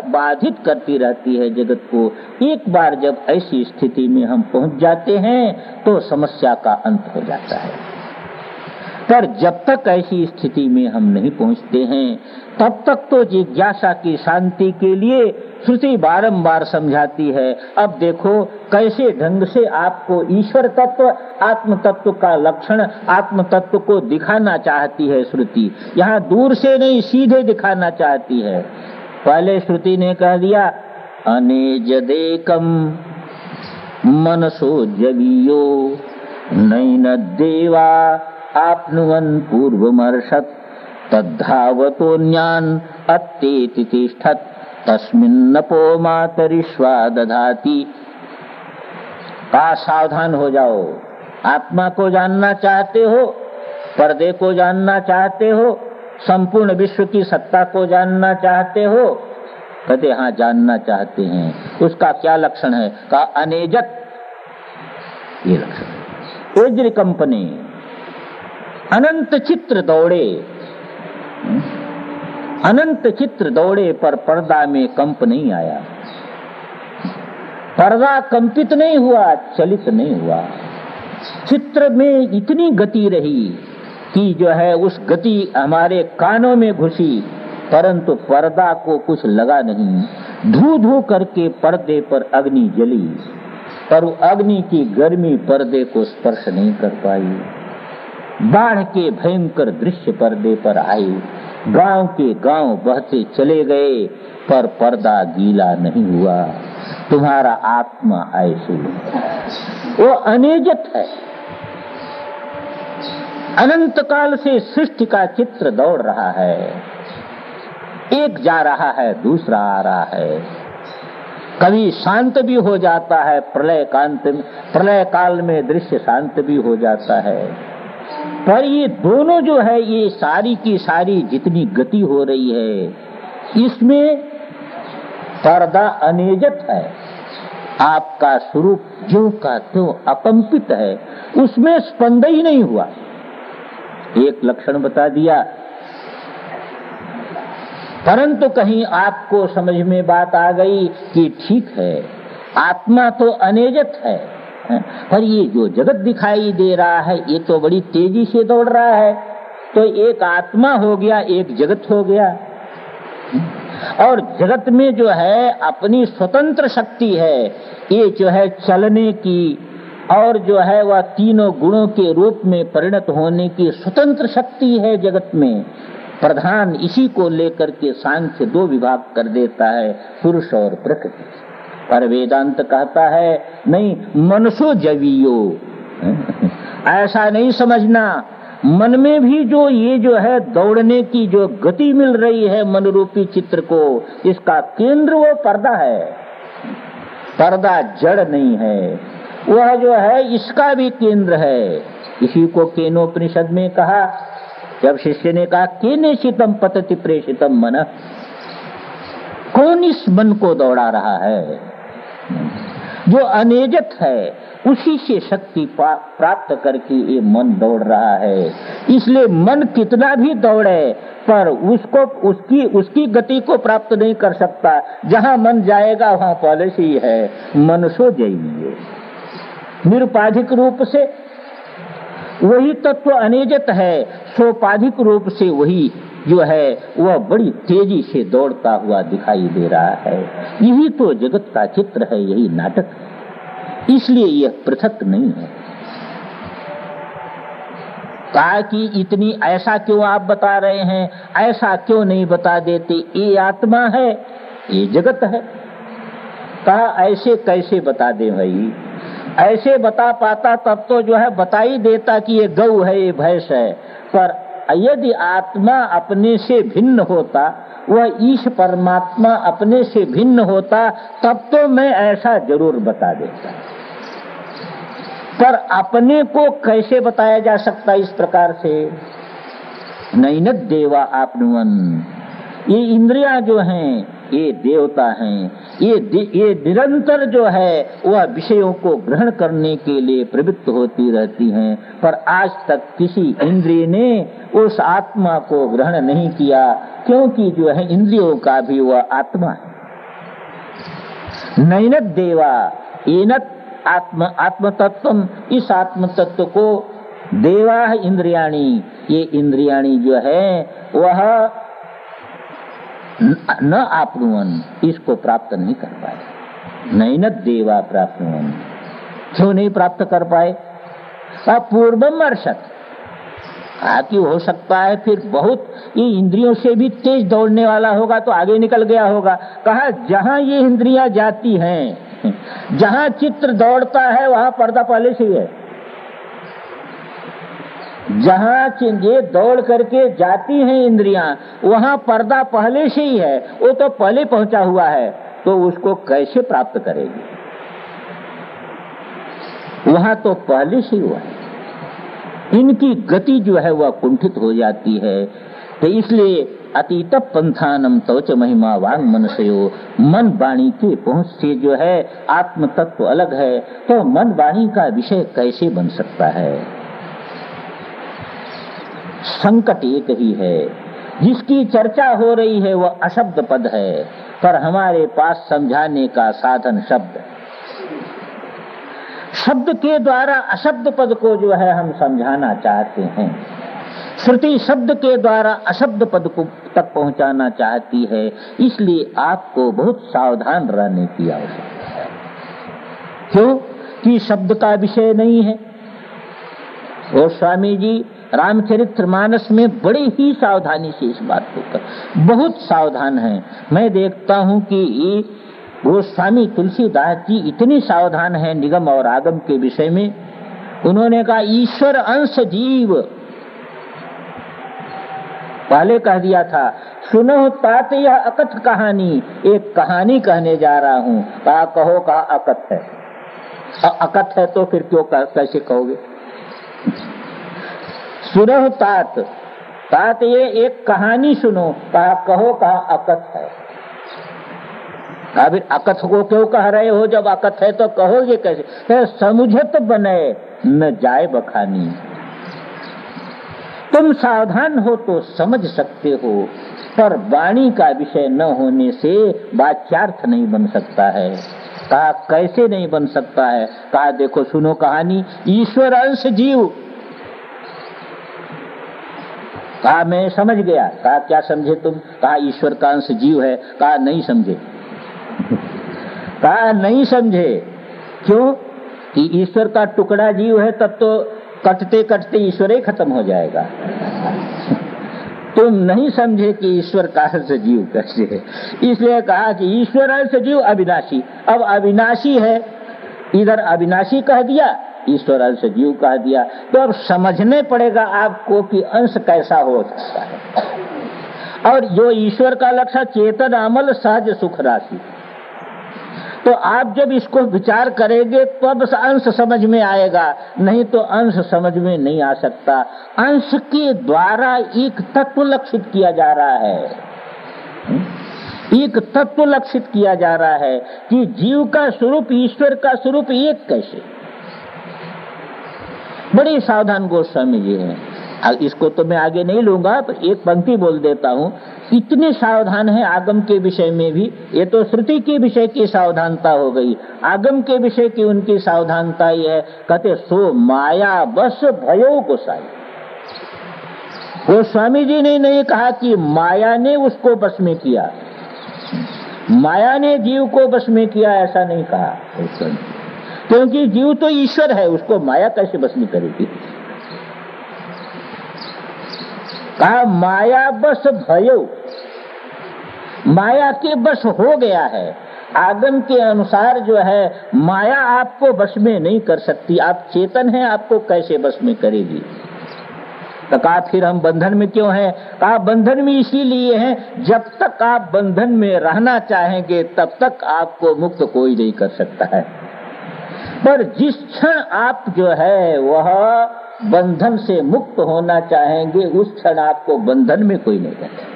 बाधित करती रहती है जगत को। एक बार जब ऐसी स्थिति में हम पहुँच जाते हैं तो समस्या का अंत हो जाता है। पर जब तक ऐसी स्थिति में हम नहीं पहुँचते हैं, तब तक तो जिज्ञासा की शांति के लिए श्रुति बारंबार समझाती है। अब देखो, कैसे ढंग से आपको ईश्वर तत्व, आत्म तत्व का लक्षण, आत्म तत्व को दिखाना चाहती है श्रुति। यहाँ दूर से नहीं, सीधे दिखाना चाहती है। पहले श्रुति ने कह दिया, अनेज देकम मनसो जगियो नैन देवा आप्नुवन् पूर्वमर्षत्। तद्धावतोऽन्यान् अत्येति तिष्ठत्। तस्मिन्नपो मातरिश्वा दधाती। का सावधान हो जाओ। आत्मा को जानना चाहते हो, पर्दे को जानना चाहते हो, संपूर्ण विश्व की सत्ता को जानना चाहते हो कहते हाँ जानना चाहते हैं। उसका क्या लक्षण है? का अनेजत। ये लक्षण एज्र कंपनी अनंत चित्र दौड़े। अनंत चित्र दौड़े पर पर्दा में कंप नहीं आया। पर्दा कंपित नहीं हुआ, चलित नहीं हुआ। चित्र में इतनी गति रही कि जो है उस गति हमारे कानों में घुसी, परंतु पर्दा को कुछ लगा नहीं। धू धू करके पर्दे पर अग्नि जली, पर अग्नि की गर्मी पर्दे को स्पर्श नहीं कर पाई। बाढ़ के भयंकर दृश्य पर्दे पर आई गाँव के गाँव बहते चले गए, पर पर्दा गीला नहीं हुआ। तुम्हारा आत्मा ऐसे वो अनेजत है। अनंत काल से सृष्टि का चित्र दौड़ रहा है। एक जा रहा है, दूसरा आ रहा है। कभी शांत भी हो जाता है, प्रलय कांत प्रलय काल में दृश्य शांत भी हो जाता है। पर ये दोनों जो है, ये सारी की सारी जितनी गति हो रही है, इसमें पर्दा अनेजत है। आपका स्वरूप जो का त्यों अकंपित है, उसमें स्पंद ही नहीं हुआ। एक लक्षण बता दिया। परंतु कहीं आपको समझ में बात आ गई कि ठीक है, आत्मा तो अनेजत है। पर ये जो जगत दिखाई दे रहा है, ये तो बड़ी तेज़ी से दौड़ रहा है। तो एक आत्मा हो गया, एक जगत हो गया। और जगत में जो है, अपनी स्वतंत्र शक्ति है। ये जो है चलने की और जो है वह तीनों गुणों के रूप में परिणत होने की स्वतंत्र शक्ति है जगत में। प्रधान इसी को लेकर के सांख्य दो विभाग कर देता है, पुरुष और प्रकृति। पर वेदांत कहता है, नहीं, मनसो जवियो ऐसा नहीं समझना। मन में भी जो ये जो है, दौड़ने की जो गति मिल रही है मन रूपी चित्र को, इसका केंद्र वो पर्दा है। पर्दा जड़ नहीं है। वह जो है, इसका भी केंद्र है। इसी को केनोपनिषद में कहा, जब शिष्य ने कहा केने निशितम पतति प्रेषितम मन, कौन इस मन को दौड़ा रहा है? जो अनेजत है, उसी से शक्ति प्राप्त करके ये मन दौड़ रहा है। इसलिए मन कितना भी दौड़े, पर उसको, उसकी उसकी गति को प्राप्त नहीं कर सकता। जहाँ मन जाएगा, वहाँ पहले से ही है। मन सो जाइए। निरुपाधिक रूप से वही तत्व अनेजत है, सोपाधिक रूप से वही जो है, वह बड़ी तेज़ी से दौड़ता हुआ दिखाई दे रहा है। यही तो जगत का चित्र है, यही नाटक। इसलिए यह पृथक नहीं है। कहा कि इतनी ऐसा क्यों आप बता रहे हैं? ऐसा क्यों नहीं बता देते? ये आत्मा है, ये जगत है। कहा, ऐसे कैसे बता दे भाई? ऐसे बता पाता तब तो जो है, बता ही देता कि ये गौ है, ये भैंस है। पर यदि आत्मा अपने से भिन्न होता, वह ईश परमात्मा अपने से भिन्न होता, तब तो मैं ऐसा ज़रूर बता देता। पर अपने को कैसे बताया जा सकता इस प्रकार से? नैनत देवा आपनुवन। ये इंद्रिया जो हैं, ये देवता हैं ये ये निरंतर जो है, वह विषयों को ग्रहण करने के लिए प्रवृत्त होती रहती हैं। पर आज तक किसी इंद्रिय ने उस आत्मा को ग्रहण नहीं किया, क्योंकि जो है इंद्रियों का भी वह आत्मा है। नैनत देवा, एनत आत्म आत्म तत्व इस आत्म तत्व को देवा इंद्रियाणी। ये इंद्रियाणी जो है, वह न आपनुवन, इसको प्राप्त नहीं कर पाए। नहीं न देवा प्राप्त क्यों नहीं प्राप्त कर पाए? पूर्वम अर्षत। आकी हो सकता है फिर बहुत ये इंद्रियों से भी तेज दौड़ने वाला होगा तो आगे निकल गया होगा। कहा, जहाँ ये इंद्रियाँ जाती हैं, जहाँ चित्र दौड़ता है, वहाँ पर्दा पहले से ही है। जहाँ ये दौड़ करके जाती हैं इंद्रियाँ, वहाँ पर्दा पहले से ही है, वो तो पहले पहुँचा हुआ है तो उसको कैसे प्राप्त करेगी? वहाँ तो पहले से हुआ है। इनकी गति जो है, वह कुंठित हो जाती है। तो इसलिए अतीत पंथानम तोच महिमा वांग मनसयो, मन वाणी के पहुँच से जो है आत्म तत्व अलग है तो मन वाणी का विषय कैसे बन सकता है? संकट एक ही है। जिसकी चर्चा हो रही है वह अशब्द पद है। पर हमारे पास समझाने का साधन शब्द शब्द के द्वारा अशब्द पद को जो है हम समझाना चाहते हैं। श्रुति शब्द के द्वारा अशब्द पद को तक पहुंचाना चाहती है। इसलिए आपको बहुत सावधान रहने की आवश्यकता है। क्यों? कि शब्द का विषय नहीं है। और स्वामी जी रामचरित्र मानस में बड़े ही सावधानी से इस बात को कर। बहुत सावधान है। मैं देखता हूँ कि वो स्वामी तुलसीदास जी इतने सावधान है निगम और आगम के विषय में। उन्होंने कहा, ईश्वर अंश जीव। पहले कह दिया था, सुनो तात यह अकथ कहानी। एक कहानी कहने जा रहा हूँ। कहा कहो कहा अकथ है। अकथ है तो फिर क्यों कैसे कहोगे? सुनो तात। तात ये एक कहानी सुनो, कहा, कहो, कहा, अकथ है। फिर अकथ को क्यों कह रहे हो? जब अकथ है तो कहोगे कैसे? समुझत बने, न जाए बखानी। तुम सावधान हो तो समझ सकते हो, पर वाणी का विषय न होने से वाच्यार्थ नहीं बन सकता है। कहा, कैसे नहीं बन सकता है? कहा, देखो, सुनो कहानी, ईश्वर अंश जीव। कहा, मैं समझ गया। कहा, क्या समझे तुम? कहा ईश्वर का अंश जीव है। कहा, नहीं समझे। कहा, नहीं समझे। क्यों? कि ईश्वर का टुकड़ा जीव है, तब तो कटते कटते ईश्वर ही खत्म हो जाएगा। तुम नहीं समझे कि ईश्वर का जीव कैसे है। इसलिए कहा कि ईश्वर जीव अविनाशी। अब अविनाशी है। इधर अविनाशी कह दिया ईश्वर अंश जीव कह दिया। तो अब समझने पड़ेगा आपको कि अंश कैसा हो सकता है। और जो ईश्वर का लक्ष्य चेतन, अमल, सहज, सुख राशि। तो आप जब इसको विचार करेंगे, तब तो अंश समझ में आएगा। नहीं तो अंश समझ में नहीं आ सकता। अंश के द्वारा एक तत्व लक्षित किया जा रहा है। एक तत्व लक्षित किया जा रहा है कि जीव का स्वरूप, ईश्वर का स्वरूप एक कैसे? बड़ी सावधान गोस्वामी जी हैं। इसको तो मैं आगे नहीं लूँगा, पर एक पंक्ति बोल देता हूँ। इतने सावधान है आगम के विषय में भी, ये तो श्रुति के विषय की सावधानता हो गई। आगम के विषय की उनकी सावधानता ये है। कहते, सो माया बस भयो गोसाई। वो स्वामी जी ने नहीं कहा कि माया ने उसको बस में किया। माया ने जीव को बस में किया, ऐसा नहीं कहा। क्योंकि जीव तो ईश्वर है, उसको माया कैसे बस में करेगी? कहा, माया बस भयो। माया के बस हो गया है। आगम के अनुसार जो है, माया आपको बस में नहीं कर सकती। आप चेतन हैं, आपको कैसे बस में करेगी? तो कहा, फिर हम बंधन में क्यों हैं? कहा, बंधन में इसीलिए हैं, जब तक आप बंधन में रहना चाहेंगे, तब तक आपको मुक्त कोई नहीं कर सकता है। पर जिस क्षण आप जो है, वह बंधन से मुक्त होना चाहेंगे, उस क्षण आपको बंधन में कोई नहीं रखे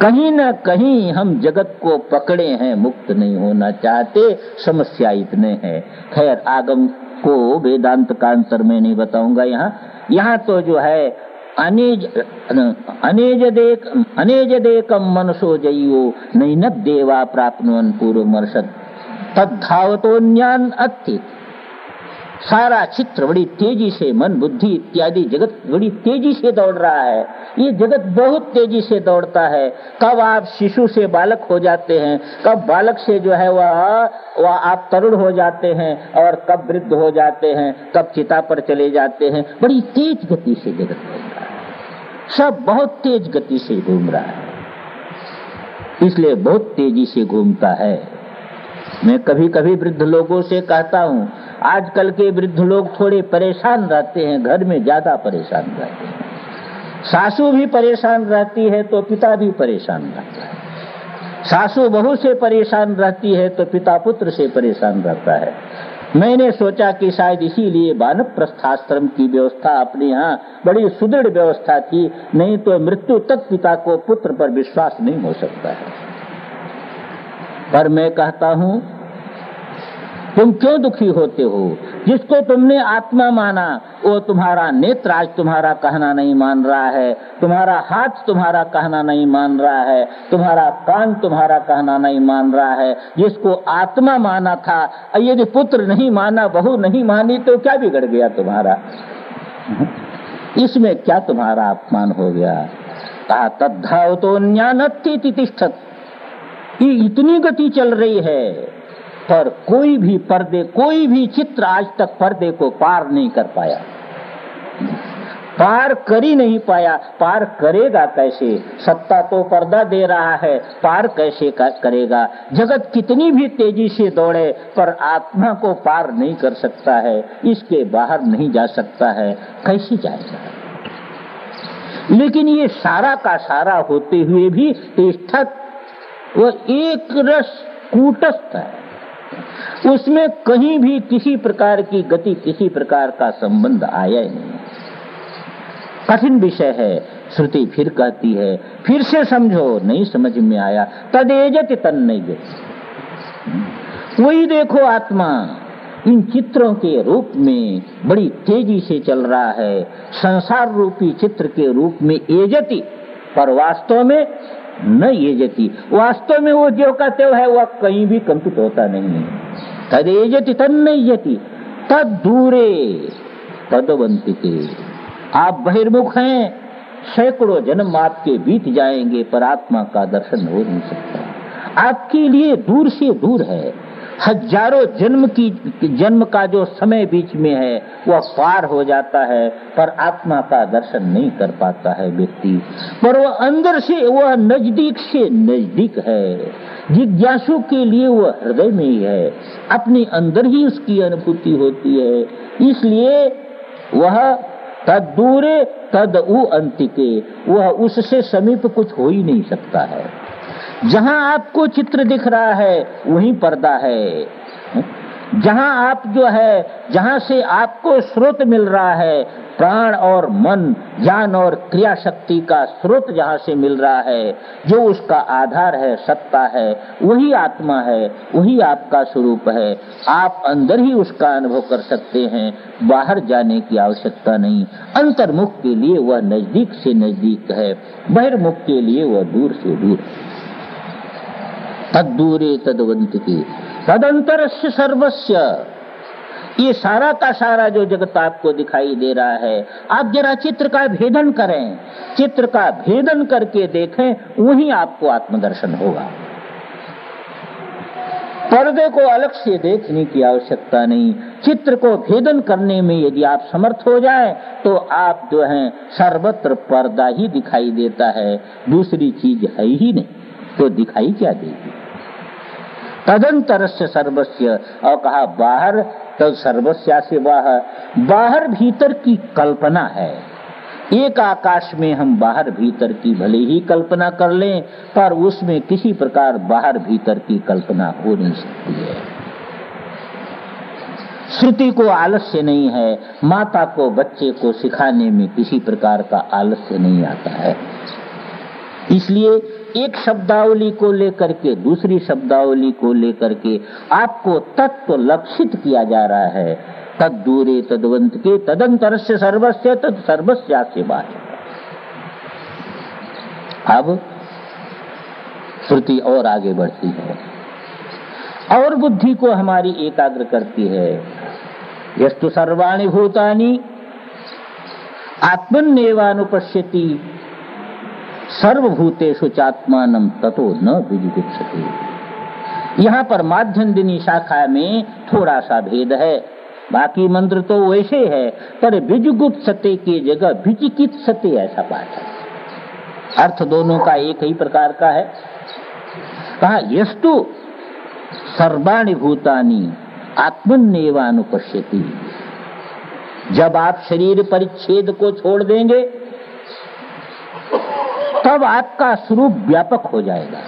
कहीं न कहीं हम जगत को पकड़े हैं, मुक्त नहीं होना चाहते, समस्या इतने हैं। खैर, आगम को वेदांत का अंतर में नहीं बताऊँगा यहाँ। यहाँ तो जो है, अनेज अनेज देक अनेज देकम मनसो जइयो नैन देवा प्राप्त पूर्व मर्षद तद्धावतोन्यान अत्य सारा चित्र बड़ी तेज़ी से, मन बुद्धि इत्यादि, जगत बड़ी तेज़ी से दौड़ रहा है। ये जगत बहुत तेज़ी से दौड़ता है। कब आप शिशु से बालक हो जाते हैं, कब बालक से जो है वह वह आप तरुण हो जाते हैं और कब वृद्ध हो जाते हैं, कब चिता पर चले जाते हैं। बड़ी तेज गति से जगत घूम रहा है। सब बहुत तेज गति से घूम रहा है। इसलिए बहुत तेज़ी से घूमता है। मैं कभी कभी वृद्ध लोगों से कहता हूँ, आजकल के वृद्ध लोग थोड़े परेशान रहते हैं, घर में ज़्यादा परेशान रहते हैं। सासू भी परेशान रहती है तो पिता भी परेशान रहता है। सासू बहू से परेशान रहती है तो पिता पुत्र से परेशान रहता है। मैंने सोचा कि शायद इसीलिए बानव प्रस्थाश्रम की व्यवस्था अपने यहाँ बड़ी सुदृढ़ व्यवस्था थी, नहीं तो मृत्यु तक पिता को पुत्र पर विश्वास नहीं हो सकता है। पर मैं कहता हूँ, तुम क्यों दुखी होते हो? जिसको तुमने आत्मा माना, वो तुम्हारा नेत्र आज तुम्हारा कहना नहीं मान रहा है। तुम्हारा हाथ तुम्हारा कहना नहीं मान रहा है। तुम्हारा कान तुम्हारा कहना नहीं मान रहा है। जिसको आत्मा माना था यदि पुत्र नहीं माना, बहू नहीं मानी तो क्या बिगड़ गया तुम्हारा? इसमें क्या तुम्हारा अपमान हो गया? कहा तद्धाव तो तिष्ठत इतनी गति चल रही है, पर कोई भी पर्दे, कोई भी चित्र आज तक पर्दे को पार नहीं कर पाया। पार कर ही नहीं पाया। पार करेगा कैसे? सत्ता तो पर्दा दे रहा है। पार कैसे करेगा? जगत कितनी भी तेज़ी से दौड़े, पर आत्मा को पार नहीं कर सकता है। इसके बाहर नहीं जा सकता है। कैसे जाएगा? लेकिन ये सारा का सारा होते हुए भी वो एक रस कूटस्थ है। उसमें कहीं भी किसी प्रकार की गति, किसी प्रकार का संबंध आया ही नहीं। कठिन विषय है, श्रुति फिर कहती है, फिर से समझो, नहीं समझ में आया। तदेजत तन नहीं वही देखो आत्मा, इन चित्रों के रूप में बड़ी तेज़ी से चल रहा है। संसार रूपी चित्र के रूप में एजती, पर वास्तव में न एजती वास्तव में वो जो का त्यो है, वह कहीं भी कंपित होता नहीं है। तदेजति तन्नयति तद दूरे तदवंतिके आप बहिर्मुख हैं, सैकड़ों जन्म आपके बीत जाएँगे, पर आत्मा का दर्शन हो नहीं सकता। आपके लिए दूर से दूर है। हज़ारों जन्म की, जन्म का जो समय बीच में है, वह पार हो जाता है, पर आत्मा का दर्शन नहीं कर पाता है व्यक्ति। पर वह अंदर से, वह नज़दीक से नज़दीक है। जिज्ञासु के लिए वह हृदय में ही है। अपने अंदर ही उसकी अनुभूति होती है। इसलिए वह तद दूरे तद उ अंतिके, वह उससे समीप कुछ हो ही नहीं सकता है। जहाँ आपको चित्र दिख रहा है, वहीं पर्दा है। जहाँ आप जो है, जहाँ से आपको स्रोत मिल रहा है, प्राण और मन, ज्ञान और क्रिया शक्ति का स्रोत जहाँ से मिल रहा है, जो उसका आधार है, सत्ता है, वही आत्मा है, वही आपका स्वरूप है। आप अंदर ही उसका अनुभव कर सकते हैं, बाहर जाने की आवश्यकता नहीं। अंतर्मुख के लिए वह नज़दीक से नज़दीक है, बहिर्मुख के लिए वह दूर से दूर। तद दूरे तदवंत तदंतर सर्वस्व ये सारा का सारा जो जगत आपको दिखाई दे रहा है, आप जरा चित्र का भेदन करें। चित्र का भेदन करके देखें, वही आपको आत्मदर्शन होगा। पर्दे को अलग से देखने की आवश्यकता नहीं। चित्र को भेदन करने में यदि आप समर्थ हो जाए तो आप जो है, सर्वत्र पर्दा ही दिखाई देता है। दूसरी चीज़ है ही नहीं। तो दिखाई क्या देगी? तदंतर से सर्वस्व और कहा, बाहर तो सर्वस्या से बाहर बाहर भीतर की कल्पना है। एक आकाश में हम बाहर भीतर की भले ही कल्पना कर लें, पर उसमें किसी प्रकार बाहर भीतर की कल्पना हो नहीं सकती है। श्रुति को आलस्य नहीं है, माता को, बच्चे को सिखाने में किसी प्रकार का आलस्य नहीं आता है। इसलिए एक शब्दावली को लेकर के, दूसरी शब्दावली को लेकर के आपको तत्व लक्षित किया जा रहा है। तद दूरे तदवंत के तदंतर से सर्वस्व तद सर्वस्या से बात अब श्रुति और आगे बढ़ती है। और बुद्धि को हमारी एकाग्र करती है। यस्तु सर्वाणी भूतानी आत्मन्यवानुपश्यति सर्वभूतेषु चात्मान ततो न विजुगुप्सते यहाँ पर माध्यम दिनी शाखा में थोड़ा सा भेद है। बाकी मंत्र तो वैसे है, पर सत्य की जगह सत्य ऐसा पाठ है। अर्थ दोनों का एक ही प्रकार का है। कहा, यस्तु सर्वाणी भूतानी आत्मन्यवानुपश्यति। जब आप शरीर परिच्छेद को छोड़ देंगे तब आपका स्वरूप व्यापक हो जाएगा?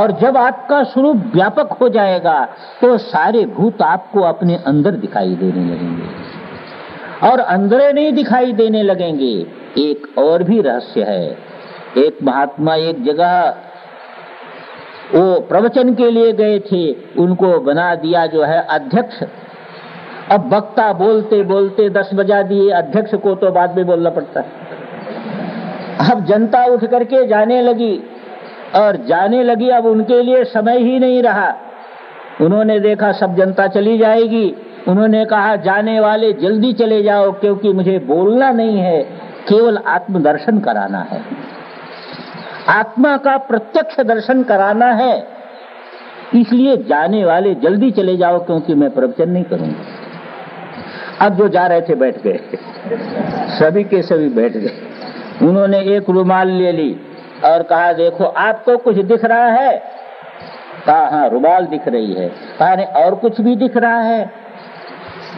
और जब आपका स्वरूप व्यापक हो जाएगा तो सारे भूत आपको अपने अंदर दिखाई देने लगेंगे। और अंदर नहीं दिखाई देने लगेंगे। एक और भी रहस्य है। एक महात्मा एक जगह वो प्रवचन के लिए गए थे। उनको बना दिया जो है अध्यक्ष। अब वक्ता बोलते बोलते दस बजा दिए। अध्यक्ष को तो बाद में बोलना पड़ता है। अब जनता उठ करके जाने लगी और जाने लगी अब उनके लिए समय ही नहीं रहा। उन्होंने देखा सब जनता चली जाएगी। उन्होंने कहा, जाने वाले जल्दी चले जाओ क्योंकि मुझे बोलना नहीं है, केवल आत्मदर्शन कराना है। आत्मा का प्रत्यक्ष दर्शन कराना है। इसलिए जाने वाले जल्दी चले जाओ क्योंकि मैं प्रवचन नहीं करूँगा। अब जो जा रहे थे बैठ गए। सभी के सभी बैठ गए। उन्होंने एक रुमाल ले ली और कहा, देखो, आपको कुछ दिख रहा है? कहा हाँ रुमाल दिख रही है। कहा नहीं और कुछ भी दिख रहा है?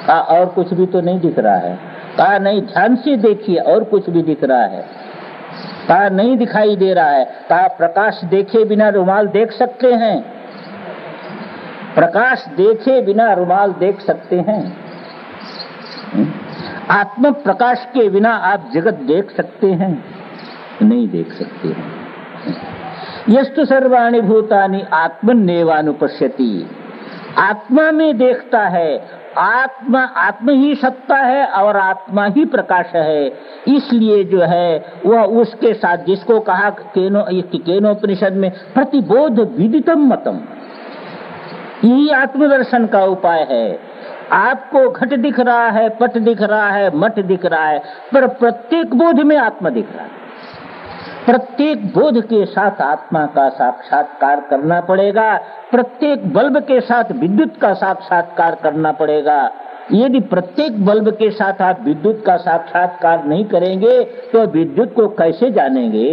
कहा, और कुछ भी तो नहीं दिख रहा है। कहा, नहीं, ध्यान से देखिए, और कुछ भी दिख रहा है। कहा, नहीं दिखाई दे रहा है। कहा, प्रकाश देखे बिना रुमाल देख सकते हैं। प्रकाश देखे बिना रुमाल देख सकते हैं? आत्म प्रकाश के बिना आप जगत देख सकते हैं, नहीं देख सकते हैं। यस्तु सर्वाणी भूतानी आत्मनेवानुपश्यति आत्मा में देखता है, आत्मा, आत्म ही सत्ता है और आत्मा ही प्रकाश है। इसलिए जो है, वह उसके साथ जिसको कहा केनो केनोपनिषद में प्रतिबोध विदितम मतम। यही आत्मदर्शन का उपाय है। आपको घट दिख रहा है, पट दिख रहा है मठ दिख रहा है, पर प्रत्येक बोध में आत्मा दिख रहा है। प्रत्येक बोध के साथ आत्मा का साक्षात्कार करना पड़ेगा, प्रत्येक बल्ब के साथ विद्युत का साक्षात्कार करना पड़ेगा। यदि प्रत्येक बल्ब के साथ आप विद्युत का साक्षात्कार नहीं करेंगे तो विद्युत को कैसे जानेंगे?